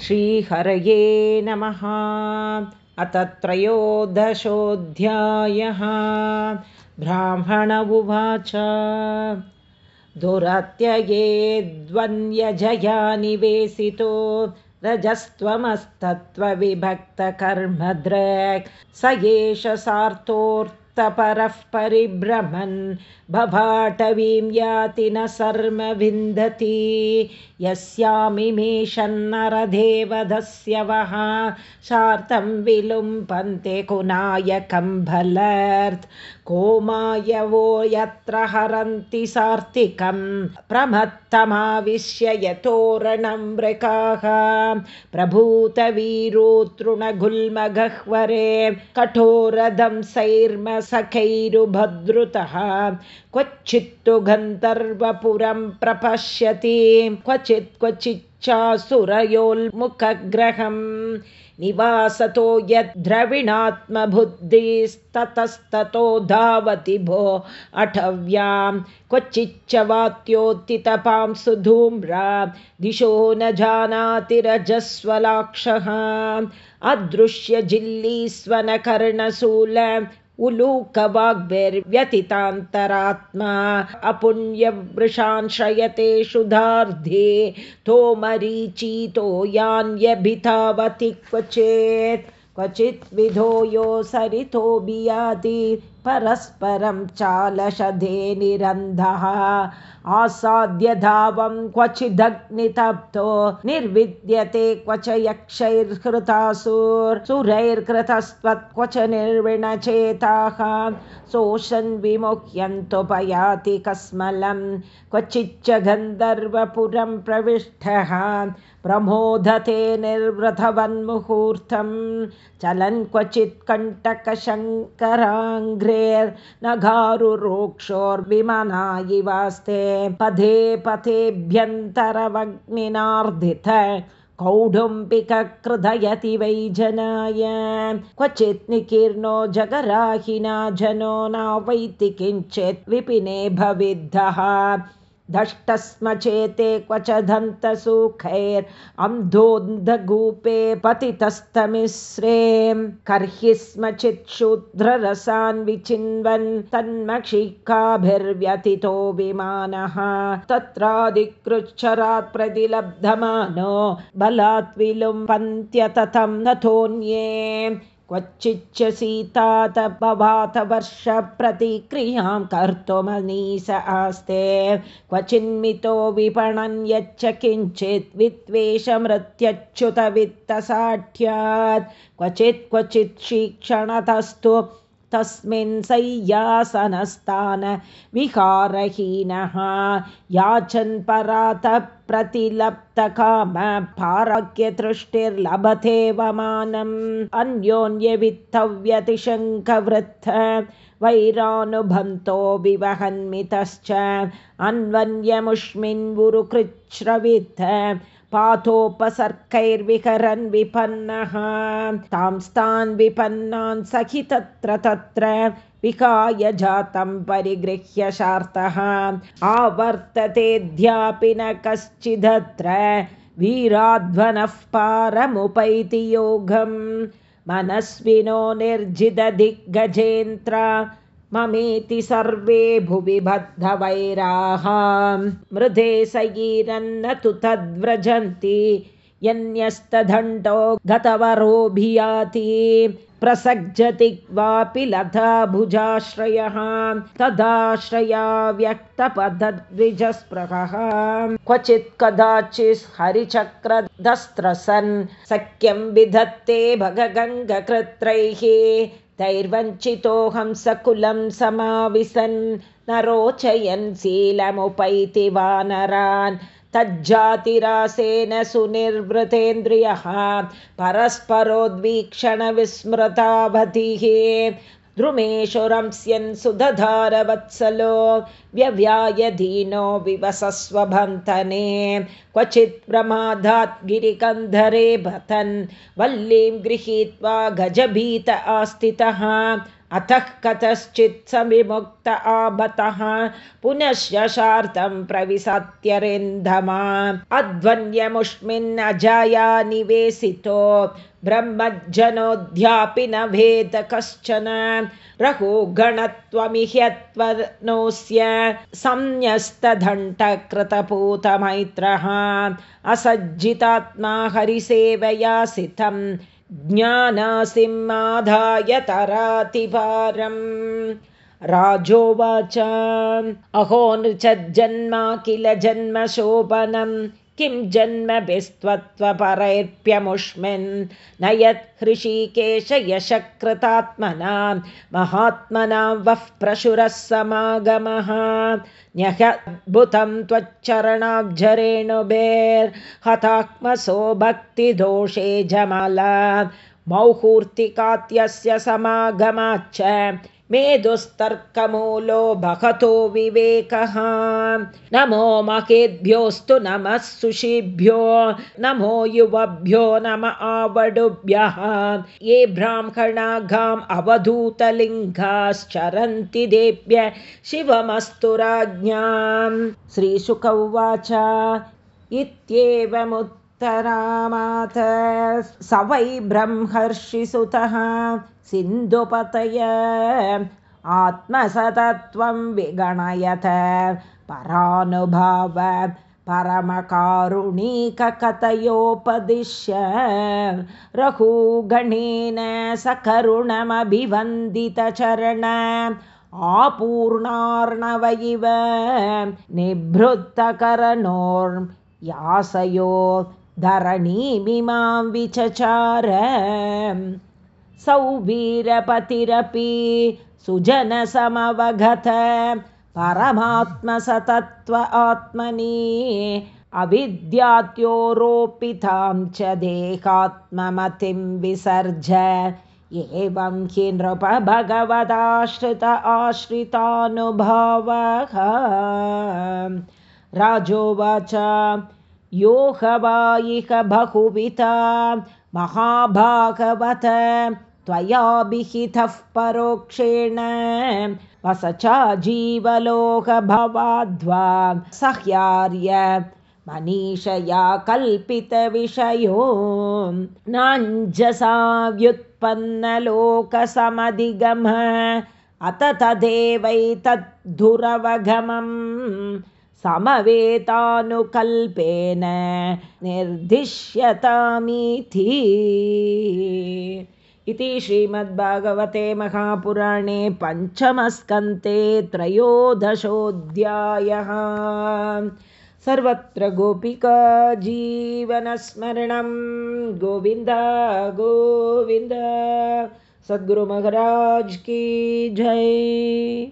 श्रीहरये नमः। अथ त्रयोदशोऽध्यायः। ब्राह्मण उवाच। दुरत्यये द्वन्द्वजया निवेशितो रजस्त्वमस्तत्त्वविभक्तकर्मद्रक्। स एष सार्तोर्थ परः परिभ्रमन् भवाटवीं याति न सर्म विन्दति। यस्यामिमेषन्नरदेवधस्य वः। शार्तं विलुम्पन्ते कुनायकं बलर्थ कोमाय वो यत्र हरन्ति सार्थिकं। प्रमत्तमाविश्य यतोरणं मृकाः प्रभूतवीरोतृणगुल्मगह्वरे कठोरदं सैर्म सखैरुभद्रुतः क्वचित्तु गन्धर्वपुरं प्रपश्यति। क्वचित् क्वचिच्चासुरयोल्मुखग्रहम् निवासतो यद्द्रविणात्मबुद्धिस्ततस्ततो धावति भो अठव्यां। क्वचिच्च वात्योत्थितपां सुधूम्रा। दिशो न जानातिरजस्वलाक्षः अदृश्यजिल्लीस्वनकर्णशूल उलूकवाग्भिर्व्यतितान्तरात्मा अपुण्यवृषान् श्रयते क्षुधार्धे तोमरीचितो यान्यभितावति क्वचेत्। क्वचित् विधो यो सरितो बियाति परस्परं चालषधे निरन्धः। आसाद्य धावं क्वचिदग्नितप्तो निर्विद्यते क्वच यक्षैर्हृतासुरैर्कृतस्त्वत् क्वच निर्विणचेताः। शोषन् विमुह्यन्तुपयाति कस्मलं क्वचिच्च गन्धर्वपुरं प्रविष्टः। प्रमोदते निर्वृतवन्मुहूर्तं चलन् क्वचित् कण्टकशङ्कराङ्घ्रेर्नघारुरोक्षोर्विमना इवास्ते पदे पथेभ्यन्तरवग्निनार्धित कौढुम्बिककृदयति वै जनाय। क्वचित् निकीर्णो जगराहिना जनो न वैति किञ्चित् विपिने भविद्धः दष्टस्म चेते क्वच दन्तसुखैरन्धोन्धगूपे पतितस्तमिश्रे। कर्हि स्म चिच्छूद्ररसान् विचिन्वन् तन्मक्षिकाभिर्व्यतितो विमानः। तत्रादिकृच्छरात् प्रतिलब्धमानो बलात् विलुम्पन्त्यततं नथोऽन्ये क्वचिच्च सीतातपवात वर्षप्रतिक्रियां आस्ते। क्वचिन्मितो विपणन् यच्च किञ्चित् वित्तसाठ्यात् क्वचित् क्वचित् शिक्षणतस्तु तस्मिन् सय्यासनस्तान विहारहीनः। याचन् परातः प्रतिलप्तकाम पाराग्यतृष्टिर्लभते वमानम् अन्योन्यवित्तव्यतिशङ्कवृत्त वैरानुभन्तो विवहन्मितश्च। अन्वन्यमुष्मिन्वुरुकृच्छ्रवित्त पाथोपसर्कैर्विहरन् विपन्नः। तांस्तान् विपन्नान् सखि तत्र तत्र विहाय जातं परिगृह्य शार्तः। आवर्ततेऽध्यापि न कश्चिदत्र वीराध्वनः पारमुपैति योगं मनस्विनो निर्जितदिग्गजेन्त्र ममेति सर्वे भुवि बद्धवैराः मृधे सयीरन्न तु तद्व्रजन्ति यन्यस्तदण्डो गतवरोऽभियाति। प्रसज्जति वापि लता भुजाश्रयः तदाश्रया व्यक्तपदद्विजस्पृहः। क्वचित् कदाचित् हरिचक्रदस्त्रसन् सख्यं विधत्ते भगगङ्गकृत्रैः तैर्वञ्चितोऽहं सकुलं समाविशन् न रोचयन् शीलमुपैति वानरान् तज्जातिरासेन सुनिर्वृतेन्द्रियः परस्परोद्वीक्षणविस्मृतावधिः व्यव्यायधीनो विवसस्वभन्तने क्वचित् प्रमादात् गिरिकन्धरे भतन् वल्लीं गृहीत्वा गजभीत आस्थितः। अतः कतश्चित् सविमुक्त आबतः पुनश्चार्थं प्रविशत्यरेन्धमा अध्वन्यमुष्मिन्नजाया निवेशितो ब्रह्मज्जनोऽध्यापि न भेद कश्चन। रघुगणत्वमिह्यत्वनोऽस्य संन्यस्तदण्टकृतपूतमैत्रः असज्जितात्मा हरिसेवया सितं ज्ञानासिंहाधाय तरातिभारम् राजोवाच। अहो नृचज्जन्मा किल जन्मशोभनम् किं जन्मभिस्त्वत्वपरैर्प्यमुष्मिन् न यत् हृषीकेश यशकृतात्मना महात्मना वः प्रशुरः समागमः। न्यह्यद्भुतं त्वच्चरणाब्जरेणुभेर्हतात्मसो भक्तिदोषे जमाला। मौहूर्तिकात्यस्य समागमाच्च मे दुस्तर्कमूलो भगतो विवेकः। नमो महेद्भ्योऽस्तु नमः सुषिभ्यो नमो युवभ्यो नम आवडुभ्यः। ये ब्राह्मणाघाम् अवधूतलिङ्गाश्चरन्ति देभ्य शिवमस्तु राज्ञां श्रीशुक उवाच इत्येवमुत्तरामाथ स वै ब्रह्मर्षिसुतः सिन्धुपतय आत्मसतत्वं विगणयत। परानुभाव परमकारुणीककथयोपदिश्य रघुगणेन सकरुणमभिवन्दितचरण आपूर्णार्णव इव निभृत्तकरनोर्यासयो धरणीमिमां विचचार। सौवीरपतिरपि सुजनसमवगत परमात्मसतत्व आत्मनि। अविद्यात्योरोपितां च देहात्ममतिं विसर्ज। एवं हि नृप भगवदाश्रित आश्रितानुभावः। राजोवाच यो इह बहुविता महाभागवत त्वया विहितः परोक्षेण। वस च जीवलोकभवाद्वा सह्यार्य मनीषया कल्पितविषयो। नाञ्जसा व्युत्पन्नलोकसमधिगम अत तदेवैतद्धुरवगमम् समवेतानुकल्पेन निर्दिश्यतामिति। इति श्रीमद्भागवते महापुराणे पञ्चमस्कन्ते त्रयोदशोऽध्यायः। सर्वत्र गोपिका जीवनस्मरणं। गोविन्द गोविन्द। सद्गुरुमहाराज की जय